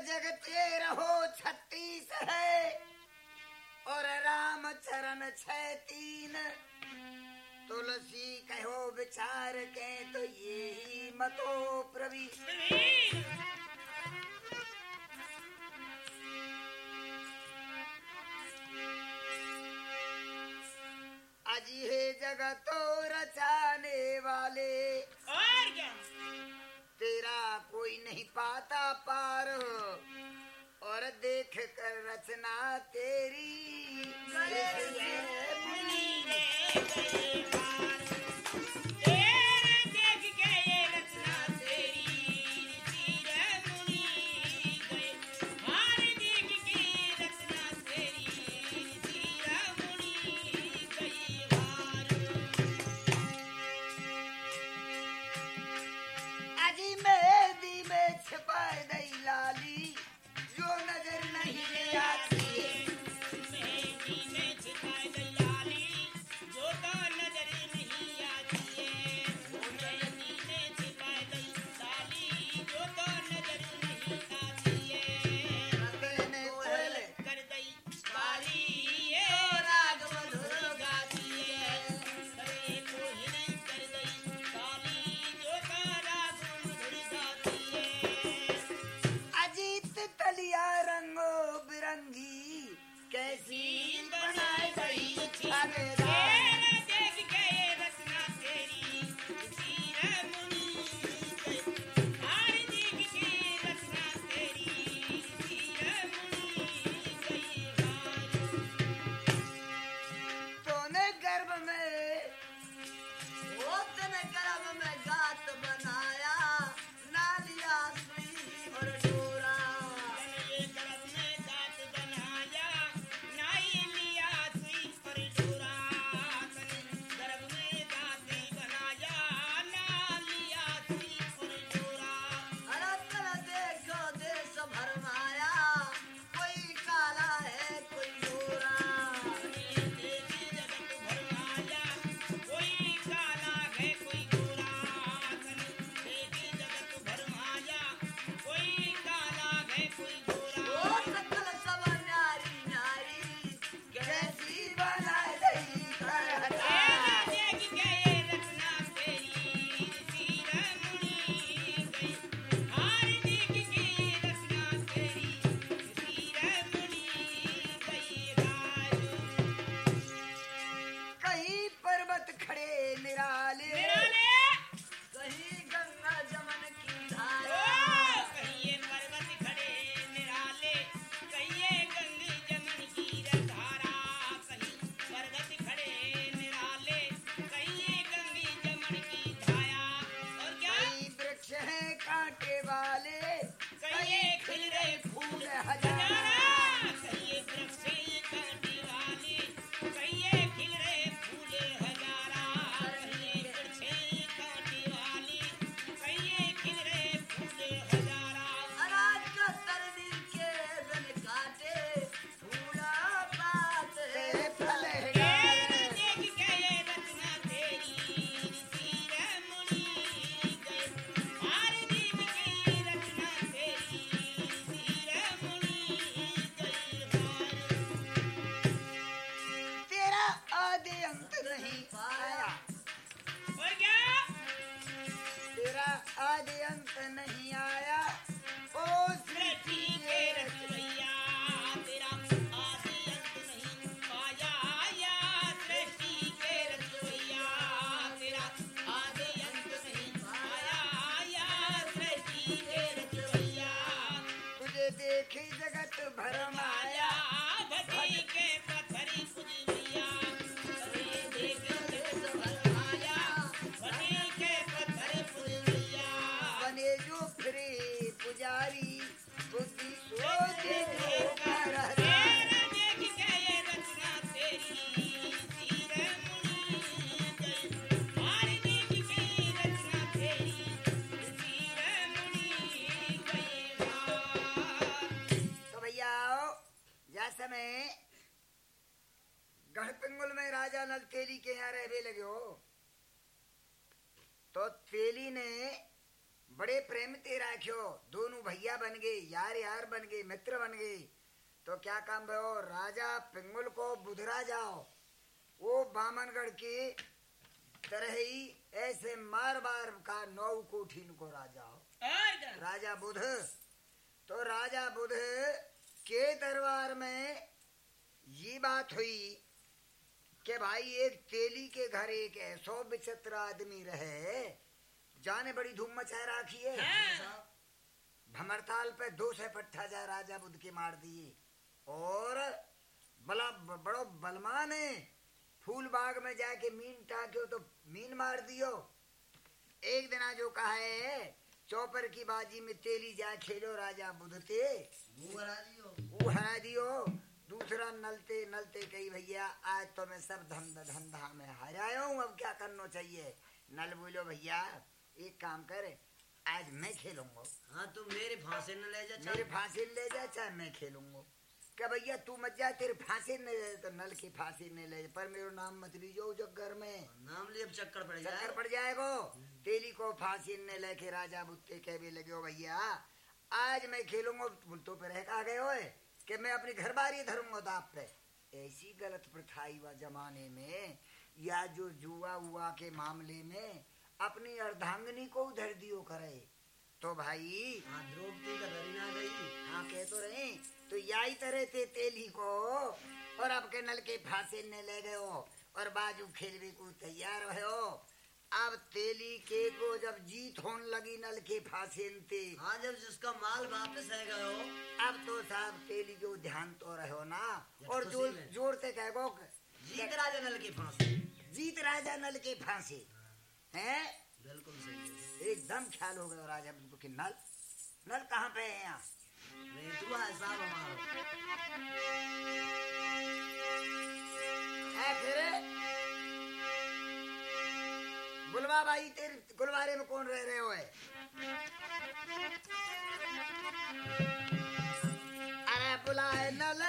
जगते रहो, छत्तीस है। और राम चरण छह तुलसी कहो, विचार के तो ये ही मतो प्रवी अजी है जगतो रचाने नहीं पाता पार और देख कर रचना तेरी। क्या काम भयो राजा पिंगुल को बुधरा जाओ। वो बामनगढ़ की तरह ही ऐसे मार बार का नौ कोठीन को राजा हो। राजा बुध। तो राजा बुध के दरबार में ये बात हुई कि भाई एक तेली के घर एक ऐसो विचित्र आदमी रहे। जाने बड़ी धूम मचा राखी है। हाँ। भमरताल पे दो सौ पट्टा जा राजा बुद्ध के मार दिए। और बला बड़ो बलमान है। फूल बाग में जाके मीन टाक्यो तो मीन मार दियो। एक दिना जो कहा है चौपर की बाजी में तेली जा खेलो राजा बुद्ध ते वो हरा दियो। दूसरा नलते नलते कही भैया आज तो मैं सब धंधा धंधा में हराया हूँ अब क्या करना चाहिए? नल बोलो भैया एक काम कर आज मैं खेलूँगा। हाँ तू मेरे फांसे न ले जा। मेरे फांसी ले जा चाहे मैं खेलूँगा। क्या भैया तू मत जा तेरे फांसी ले तो नल की फांसी नहीं ले पर मेरा नाम मत लीजो जगगर में। नाम लिए अब चक्कर पड़ चक्कर पड़ जाएगो। तेली को फांसी ने लेके राजा बुत्ते कहने लगे हो भैया आज मैं खेलूँगा बुलतो पे रह का गए हो कि मैं अपनी घर बारी धरूँगा दाप पे। ऐसी गलत प्रथा हुआ जमाने में या जो जुआ उआ के मामले में अपनी अर्धांगनी को उधर दियो करे। तो भाई हाँ द्रौपदी का धरी ना गई। हाँ कह तो रहे तो यही तरह थे तेली को और आपके नल के फांसे ने ले गए हो और बाजू खेलने को तैयार हो अब तेली के को जब जीत होने लगी नल के फांसे थे हाँ जब जिसका माल वापस है गयो अब तो साहब तेली जो ध्यान तो रहो ना? और खुशी ज़ोर। ज़ोर से कहो जीत राजा नल के फांसे जीत राजा नल के फांसे हैं? बिल्कुल सही एकदम ख्याल हो गया राजा बिल्कुल कि नल। नल कहाँ पे है यहाँ? हमारा है फिर गुलवा भाई तेरे गुलवारे में कौन रह रहे हो है? अरे बुलाए नल।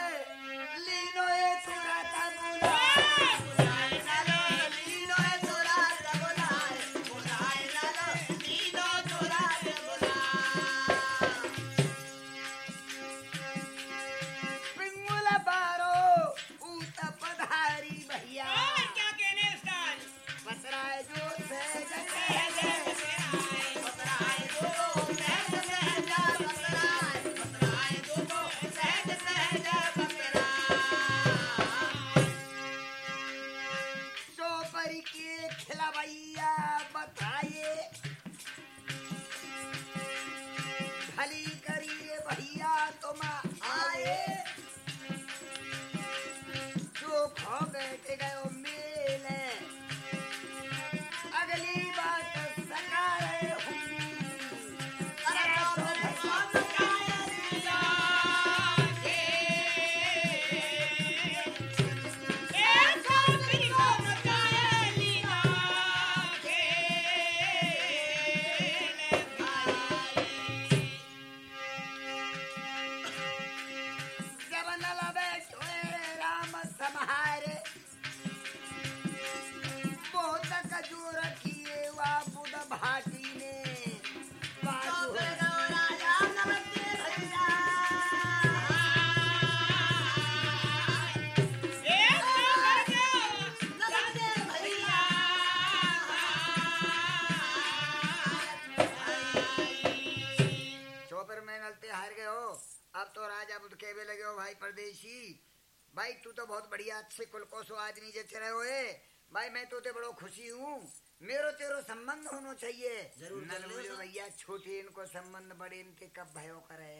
अच्छे कुल को सो आदमी जच रहे हो ए। भाई मैं तो ते बड़ो खुशी हूँ। मेरो तेरो संबंध होना चाहिए। ज़रूर बोलो भैया छोटे इनको संबंध बड़े इनके कब भयो करे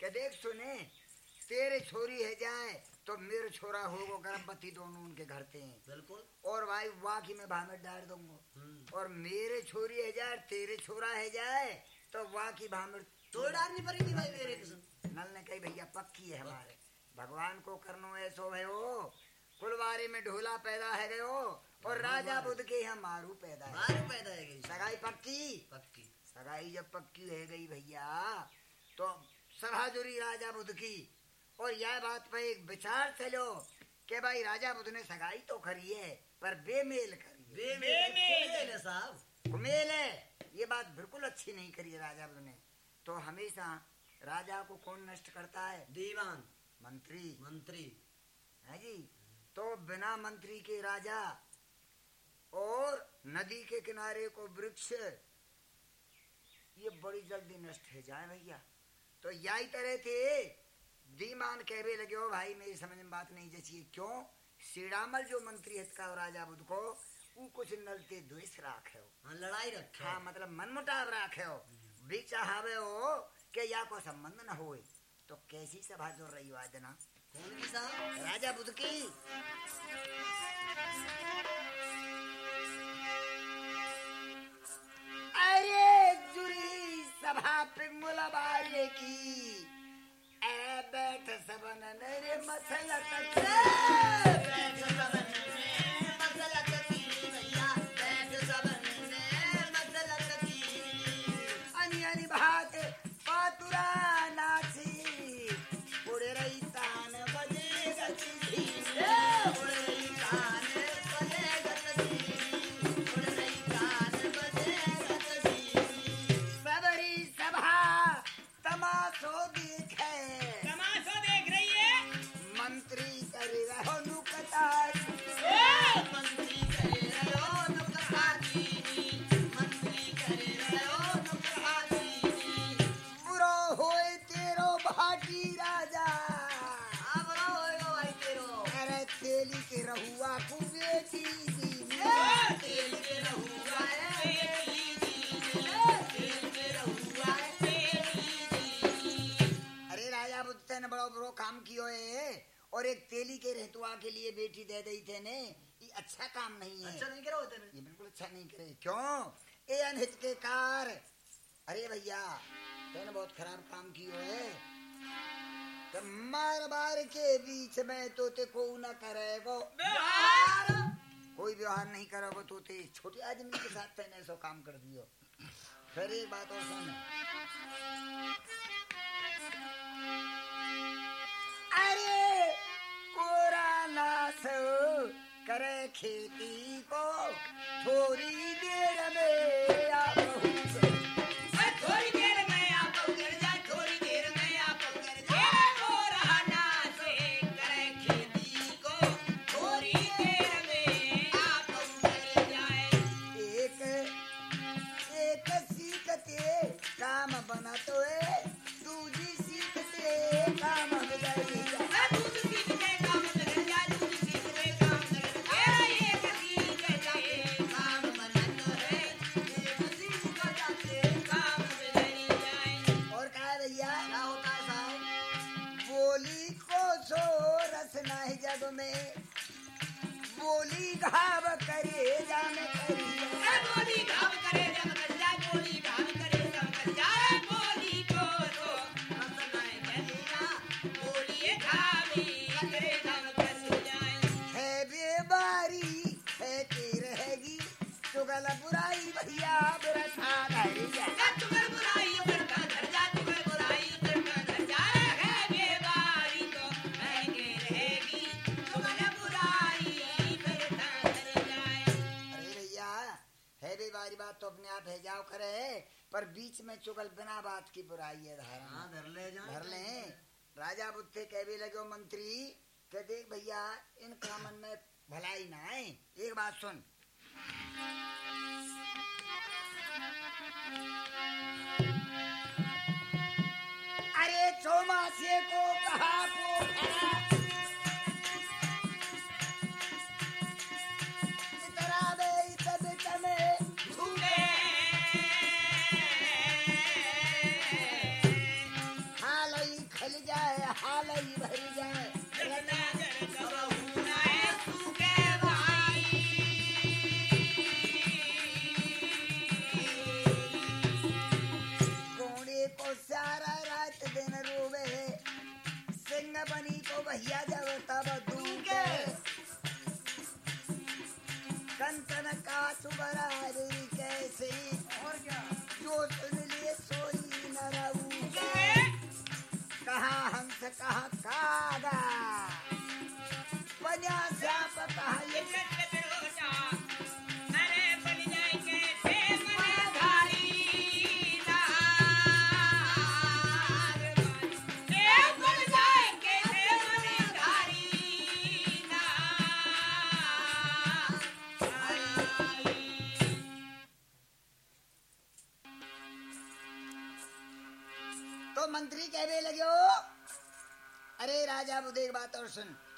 क्या देख सुने? तेरे छोरी है जाए तो मेरे छोरा होगो गर्भवती दोनों उनके घर ते हैं बिल्कुल। और भाई वाकी में भामट डाल दूँगा। हम्म। और मेरे छोरी है जाए तेरे छोरा है जाए तो वाकी भामट तो डालनी पड़ेगी भाई मेरे नल ने कही भैया पक्की है हमारे। भगवान को करनो ऐसो है हो कुलवारे में ढोला पैदा है गयो और राजा बुद्ध के यहाँ मारू पैदा है बाहर पैदा है गई। सगाई पक्की? पक्की। सगाई जब पक्की है गई भैया तो सभा जुड़ी राजा बुद्ध की। और यह बात पर एक विचार चलो कि भाई राजा बुद्ध ने सगाई तो करी है पर बेमेल करी है। बेमेल है साहब। कुमेल है। ये बात बिल्कुल अच्छी नहीं करी है राजा बुद्ध ने। तो हमेशा राजा को कौन नष्ट करता है? दीवान मंत्री। मंत्री। है जी? तो बिना मंत्री के राजा और नदी के किनारे को वृक्ष ये बड़ी जल्दी नष्ट है। जाए भैया। तो यही तरह थे दीमान कहवे लगे हो भाई मेरी समझ में बात नहीं जची। क्यों? श्रीरामल जो मंत्री हित का राजा बुद्ध को वो कुछ नलते द्वेष राखे हो हाँ लड़ाई रखे। हाँ मतलब मनमुटाव राखे हो भी चाहवे हो कि या को संबंध न होए। तो कैसी सभा जो रही हो राजा बुद्ध की। अरे जुरी सभा पिंगुल बारे की। ए बैठ सबन रे मसल बैठ सबन अरे भैया तेने बहुत खराब काम कियो है। तो मार बार के बीच में तो ते को न करेगो कोई व्यवहार नहीं करोगे तो ते छोटे आदमी के साथ तेने ऐसा काम कर दियो। फिर एक बात और सुन। अरे कोरा नास करे खेती को थोड़ी देर में आप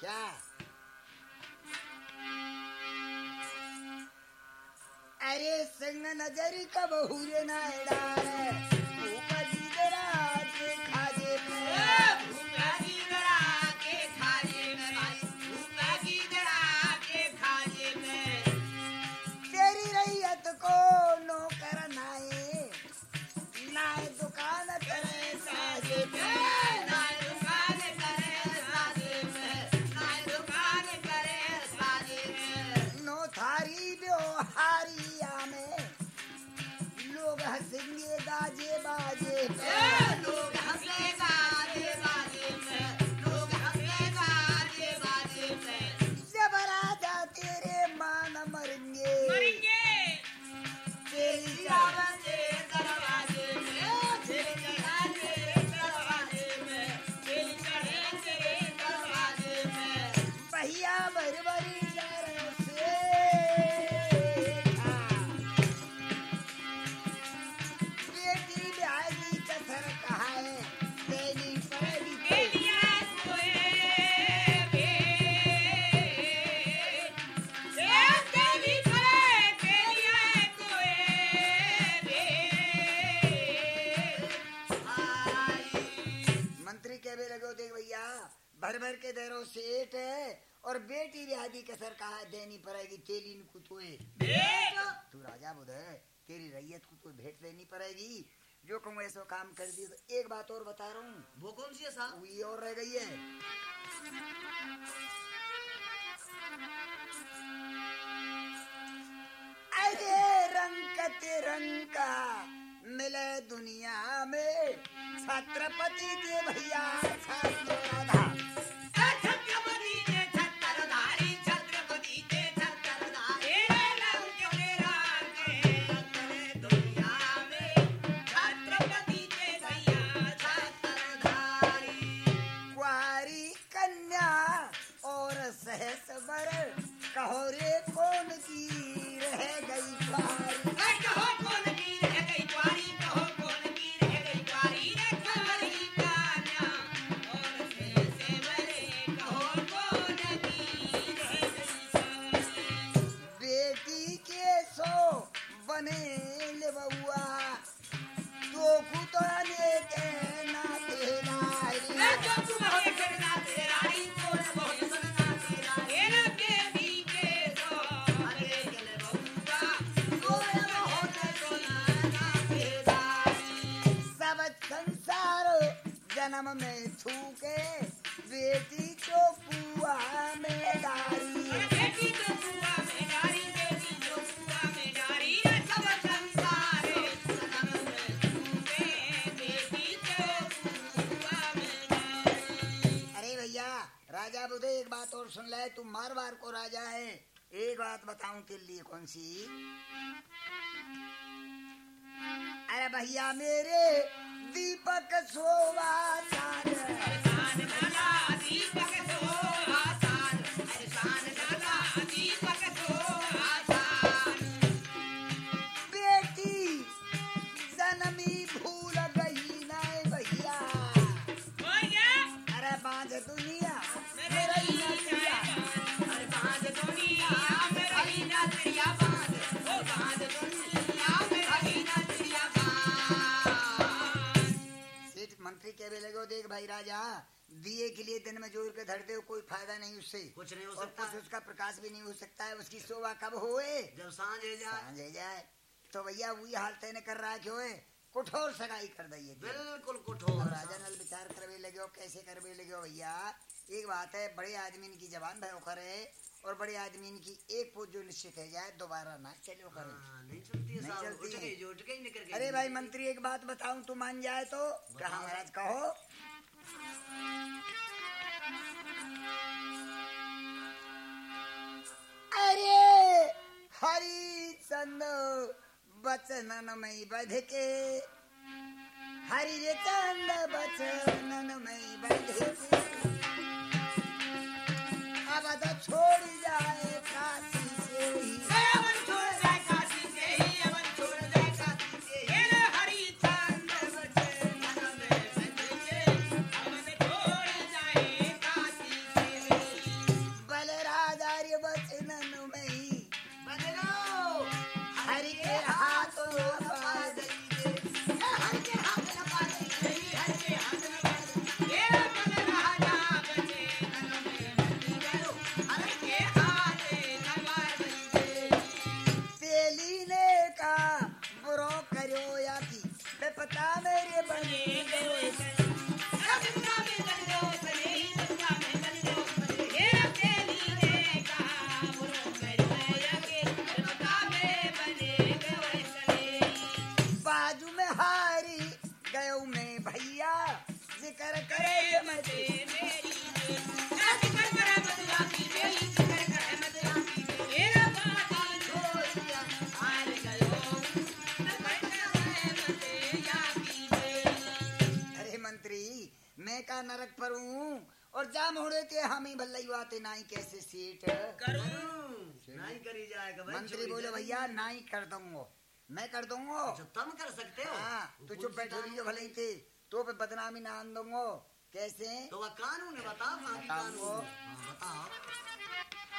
और अरे संग नजरी कब हुए ना बेटी ब्याजी कसर कहा देनी पड़ेगी तेली को तोए तू राजा बुध तेरी रैयत को तो भेंट देनी पड़ेगी। जो कहूँ ऐसा काम कर दिया तो एक बात और बता रहा हूँ। वो कौन सी है साहब? वो ये और रह गई है। अरे रंग का तिरंगा मिले दुनिया में। छत्रपति के भैया छत्रपति संसार जन्म में थूके बेटी को पुआ में डारी बेटी तो बुआ में डारी बेटी तो बुआ में डारी सब संसार सनम में बेटी तो बुआ में डारी अरे भैया राजा बुधे एक बात और सुन ले तू मारवार को राजा है। एक बात बताऊँ तेरे लिए कौन सी? अरे भैया मेरे दीपक शोभा भाई राजा दिए के लिए दिन में ज़ोर के धरते हो कोई फ़ायदा नहीं उससे। कुछ नहीं हो सकता। कुछ उसका प्रकाश भी नहीं हो सकता है उसकी शोभा कब होए? जब साँझ हो जाए। साँझ जाए। तो भैया वही हाल तैने कर रहा है क्यों कठोर सगाई कर दइए बिल्कुल कठोर। राजा नल विचार करवे लगे हो कैसे करवे लगे हो भैया? एक बात है बड़े आदमी की जबान भयो करे और बड़े आदमी की एक पोज जो निश्चित है जाए दोबारा ना चलो करे। हाँ, नहीं चलती है नहीं चलती है। अरे भाई मंत्री एक बात बताऊँ तू मान जाए तो कहा महाराज कहो। अरे! हरि चंद, बचनन मई बध के हरि चंद, बचनन मई बध के अब तो छोड़ जाए ते हम ही भल्लाई आते नाई कैसे सीट? करूँ। नहीं करी जाएगा भाई मंत्री बोले भैया नाई कर दूँगा। मैं कर दूँगा। अच्छा तुम कर सकते हो? हाँ तो चुप बैठो रही भले ही थे तो पे बदनामी ना आन दूँगा। कैसे? तो वह कानून है बताओ कहाँ की बताओ। कानून है? हाँ, बताओ।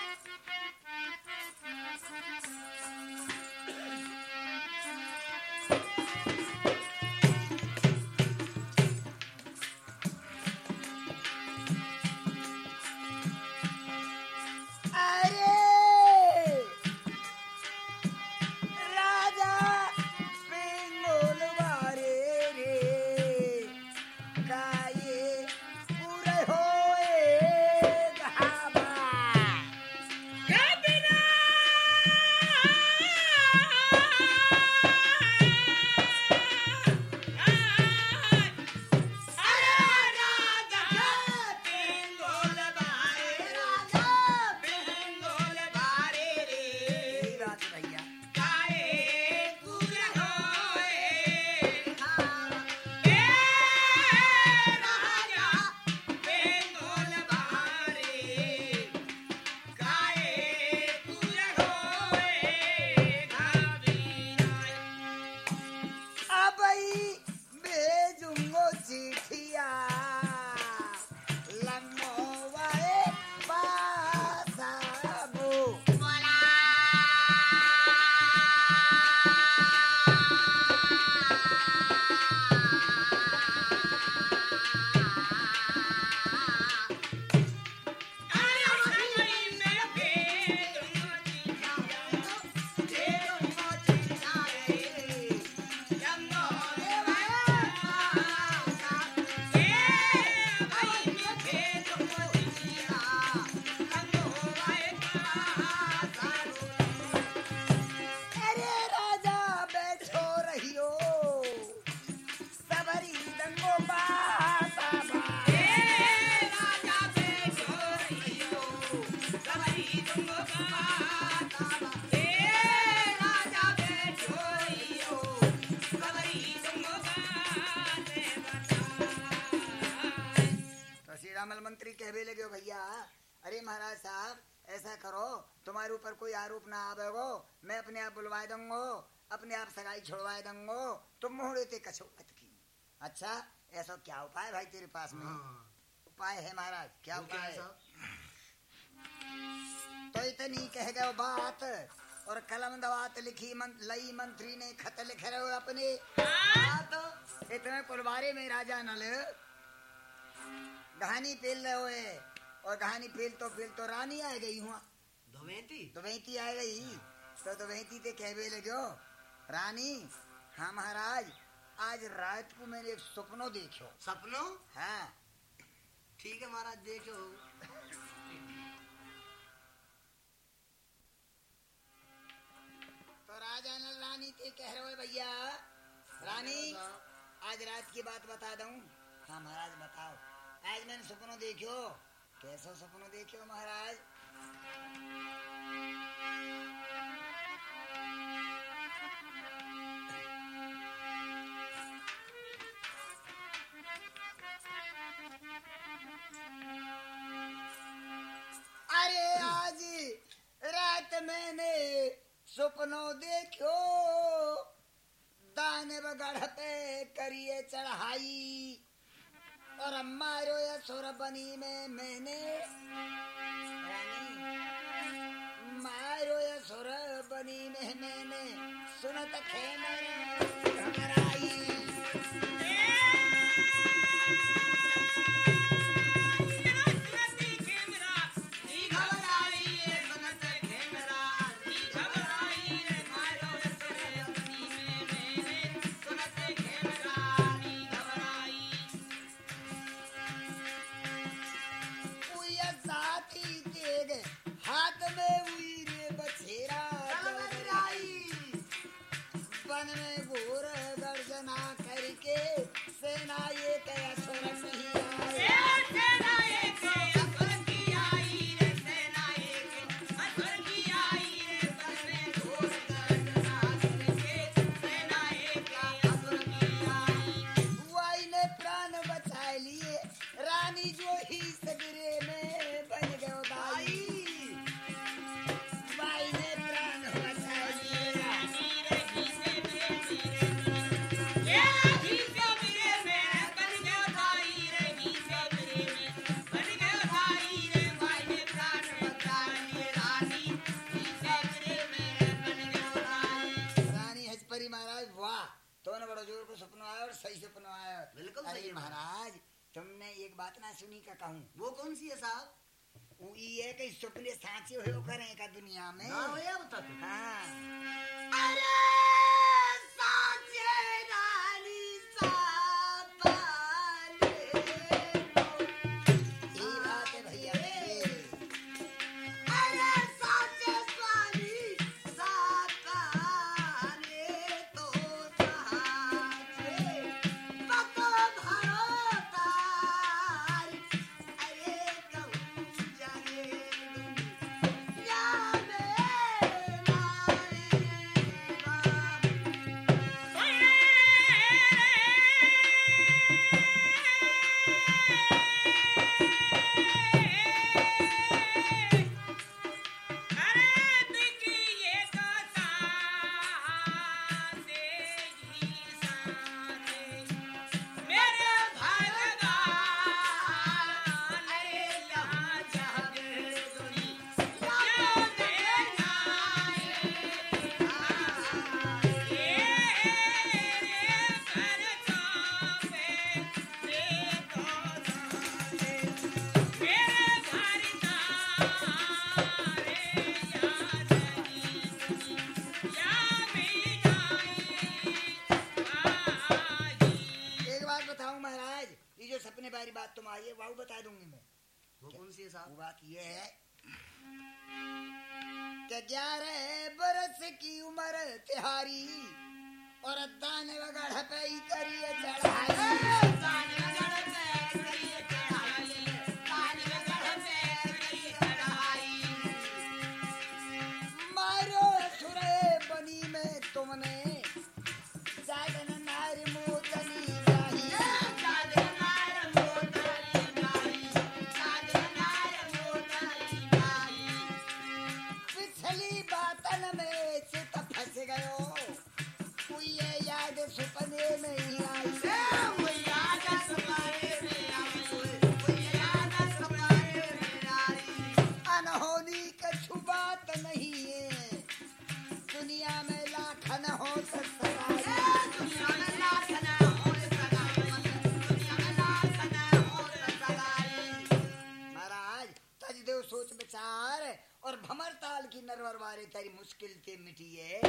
कहवे लगे भैया अरे महाराज साहब ऐसा करो तुम्हारे ऊपर कोई आरोप ना आवेगो मैं अपने आप बुलवा दूंगो अपने आप सगाई छोड़वा दूंगो तुम मोहड़े ते कछो मत की अच्छा ऐसा क्या उपाय भाई तेरे पास में? हाँ। उपाय है महाराज क्या उपाय है तो इतनी कह गए बात और कलम दवात लिखी मन, लई मंत्री ने खत लिख रहे हो अपने। हाँ तो इतने पुलवारे में राजा नल कहानी पेल रहे हुए और कहानी पेल तो पेल तो रानी आ गई हुआ। धोमेती तो वही आ गई। तो तो वही ते कहवे लगो रानी हाँ महाराज आज रात को मैंने एक सपनो देखो। सपनों? हाँ। ठीक है महाराज देखो। तो राजा नल रानी ते कह रहे हो भैया रानी आज रात की बात बता दूँ। हाँ महाराज बताओ। आज मैंने सपनों देखो कैसा सपनों देखो महाराज? अरे आज रात मैंने सपनों देखो दानव गढ़ पे करिए चढ़ाई। और अम्मा या सुर बनी में, मैंने। मारो या सुर बनी में, मैंने। सुनत खेमर बताइए महाराज तुमने एक बात ना सुनी का कहूँ? वो कौन सी है साहब? वो ये कई सपने साँचे हो करे का दुनिया में। ना होया बता तू हाँ। अरे साचे रानी की वारे तेरी मुश्किल ते मिटी है।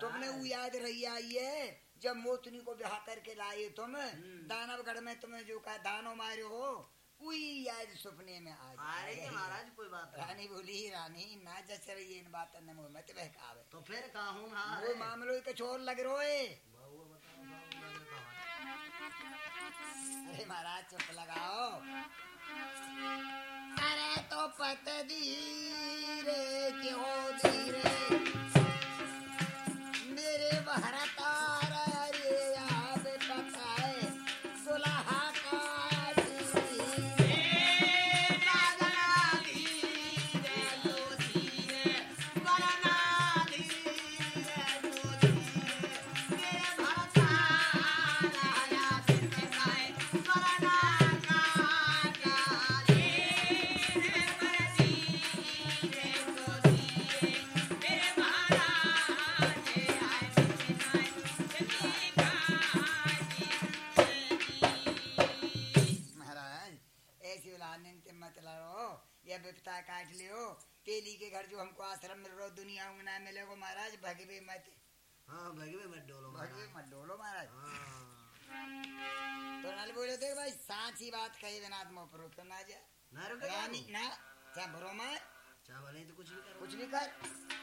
तुमने वो याद रही आई है जब मोतनी को ब्याह करके लाए तुम दानवगढ़ में तुम्हें जो कहा दानो मारे हो वही याद सपने में आ जाए। के महाराज कोई बात नहीं। रानी बोली रानी ना जच रही इन बातों ने मुँह मत बहकावे। तो फिर कहूँ हाँ वो मामलो कुछ और लग रहा है बहू बहू? अरे महाराज चुप लगाओ। तो पत धीरे क्यों धीरे? मेरे भरतार हाँ भगवे मत डोलो भगवे मत डोलो महाराज। तो नल बोले थे भाई साची बात कही देना तुम ऊपर क्यों ना जा ना रुके रानी ना क्या भरो मार चाहे भले तो कुछ भी कर कुछ भी कर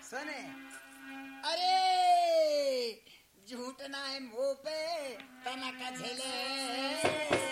सुने अरे झूठ ना है मुँह पे तनक झेले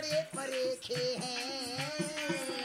बड़े परेखे हैं।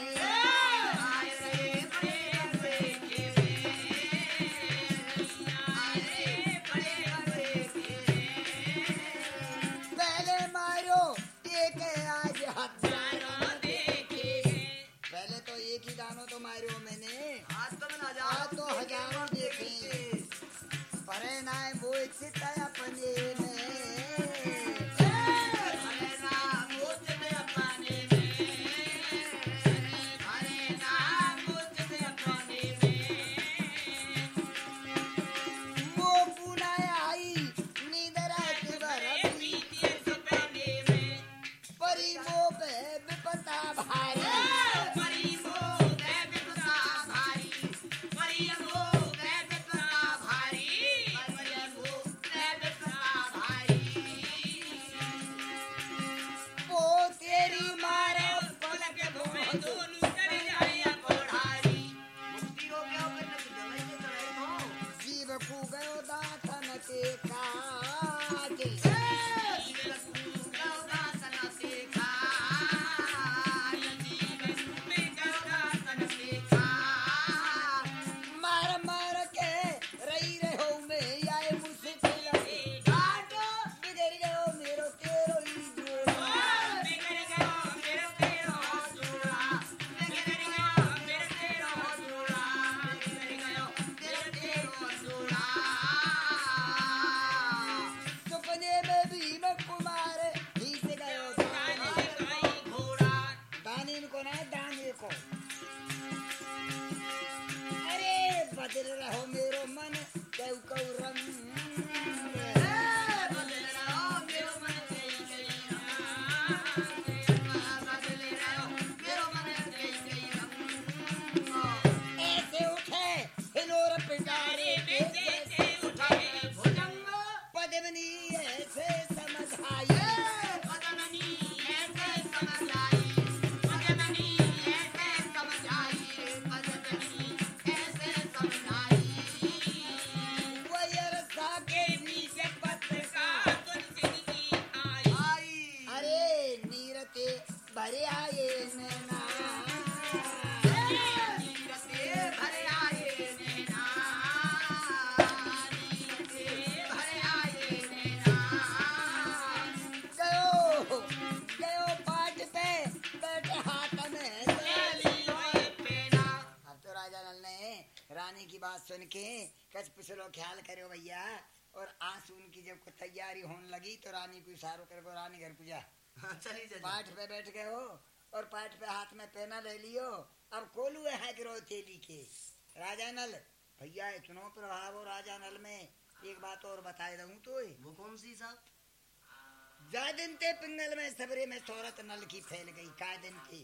Everybody. राजा नल। भैया इतनो प्रभाव हो राजा नल में। एक बात और बताए दूँ तो वो कौन सी साहब? जा दिन ते पिंगल में सबरे में शोहरत नल की फैल गई का दिन की।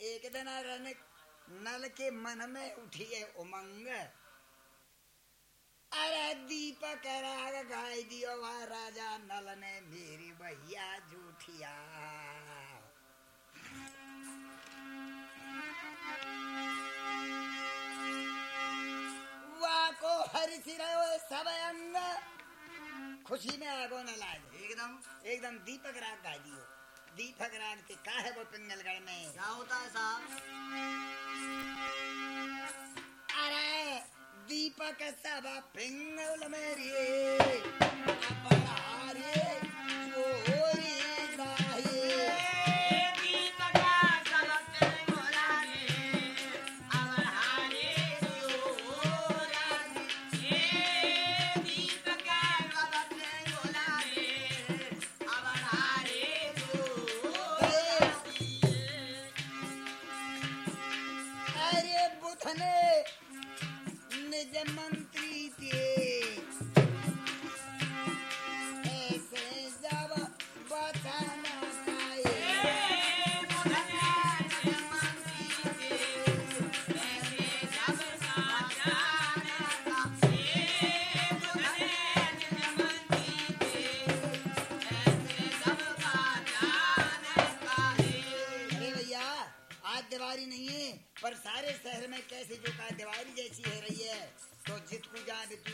एक दिन रन नल के मन में उठी है उमंग। अरे दीपक राग गाय दियो वह राजा नल ने मेरी भैया झूठिया सब अंग खुशी में आगो न लागे एकदम एकदम दीपक राग गा दियो। दीपक राग के का है वो पिंगलगढ़ में? क्या होता है साहब? अरे दीपक सब पिंगल मेरी। अपरारे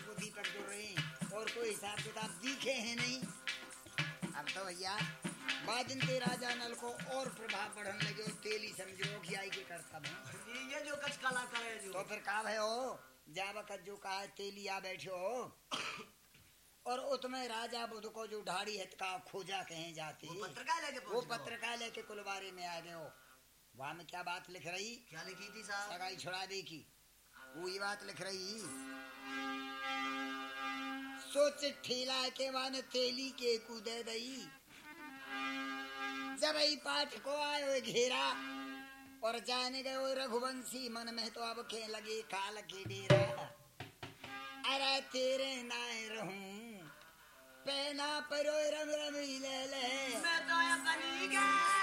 को दीपक जुड़ रहे हैं। और कोई हिसाब किताब दिखे हैं नहीं। अब तो भैया बाजिन के राजा नल को और प्रभाव बढ़ने लगे और तेली समझो कि आई के करता बनो ये जो कच कलाकार है तो फिर का है हो? जा वक्त जो कहा है तेली आ बैठे हो। और उसमें राजा बुद्ध को जो ढाड़ी है का खोजा कहे जाती। वो पत्रकार लेके वो पत्रकार के कुलबारी में आ गए हो। वहाँ में क्या बात लिख रही? क्या लिखी थी साहब? सगाई छुड़ा दे की वो ये बात लिख रही। सो चिट्ठी ला के वन तेली के कूदे दई। जब ई पाठ को आयो घेरा और जाने गए रघुवंशी, मन में तो अब खे लगे काल की डेरा। अरे तेरे नाय रहूँ पहना परो रम रम ले ले। मैं तो अपनी के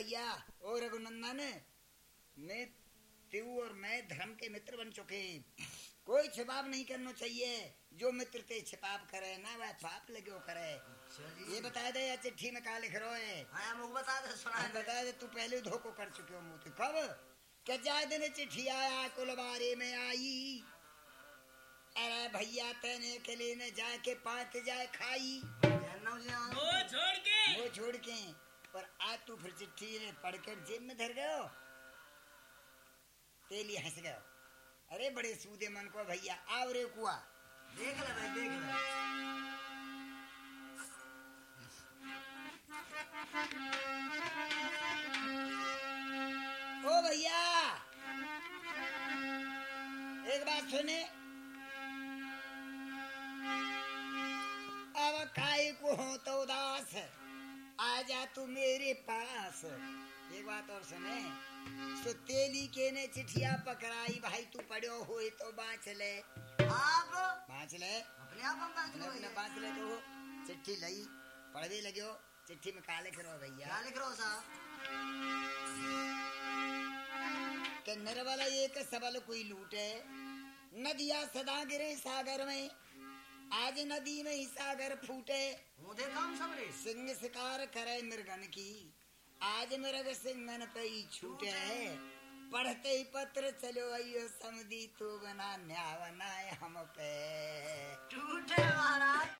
भैया ओ रघुनंदन मैं तू और मैं धर्म के मित्र बन चुके कोई छिपाव नहीं करना चाहिए। जो मित्र ते छिपाव करे ना वह पाप लगे करे। ये बता दे या चिट्ठी में कहा लिख रहो है? आया बता दे सुना बता दे तू पहले धोखो कर चुके हो मुझे कब? क्या जाए दिन चिट्ठी आया कुलबारे में आई? अरे भैया तेने के लेने जाए के पात जाए खाई। वो छोड़ के। वो छोड़ के। पर आज तू फिर चिट्ठी पढ़कर जेब में धर गयो तेली हंस गयो अरे बड़े सूदे मन को भैया आओ रे कुआ। देख ले भाई, देख ले। ओ भैया, एक बात सुने। आजा तू मेरे पास। एक बात और सुने। सो तेली के ने चिट्ठिया पकड़ाई भाई तू पढ़ो हुए तो बाँच ले। आप? बाँच ले। अपने आप हम अपने अपने बाँच ले तो चिट्ठी लई। पढ़वे लग्यो चिट्ठी में काले करो भैया। क्या लिख रहे हो साहब। कि निर्बल एक सबल कोई लूटे। नदिया सदा गिरे सागर में। आज नदी में ही सागर फूटे। मुझे काम सबरे सिंह शिकार करे मृगन की। आज मृग सिंगन पे ही छूटे। पढ़ते ही पत्र चलो अयो समी तू बना न्या न्याय हम पे। टूटे महाराज।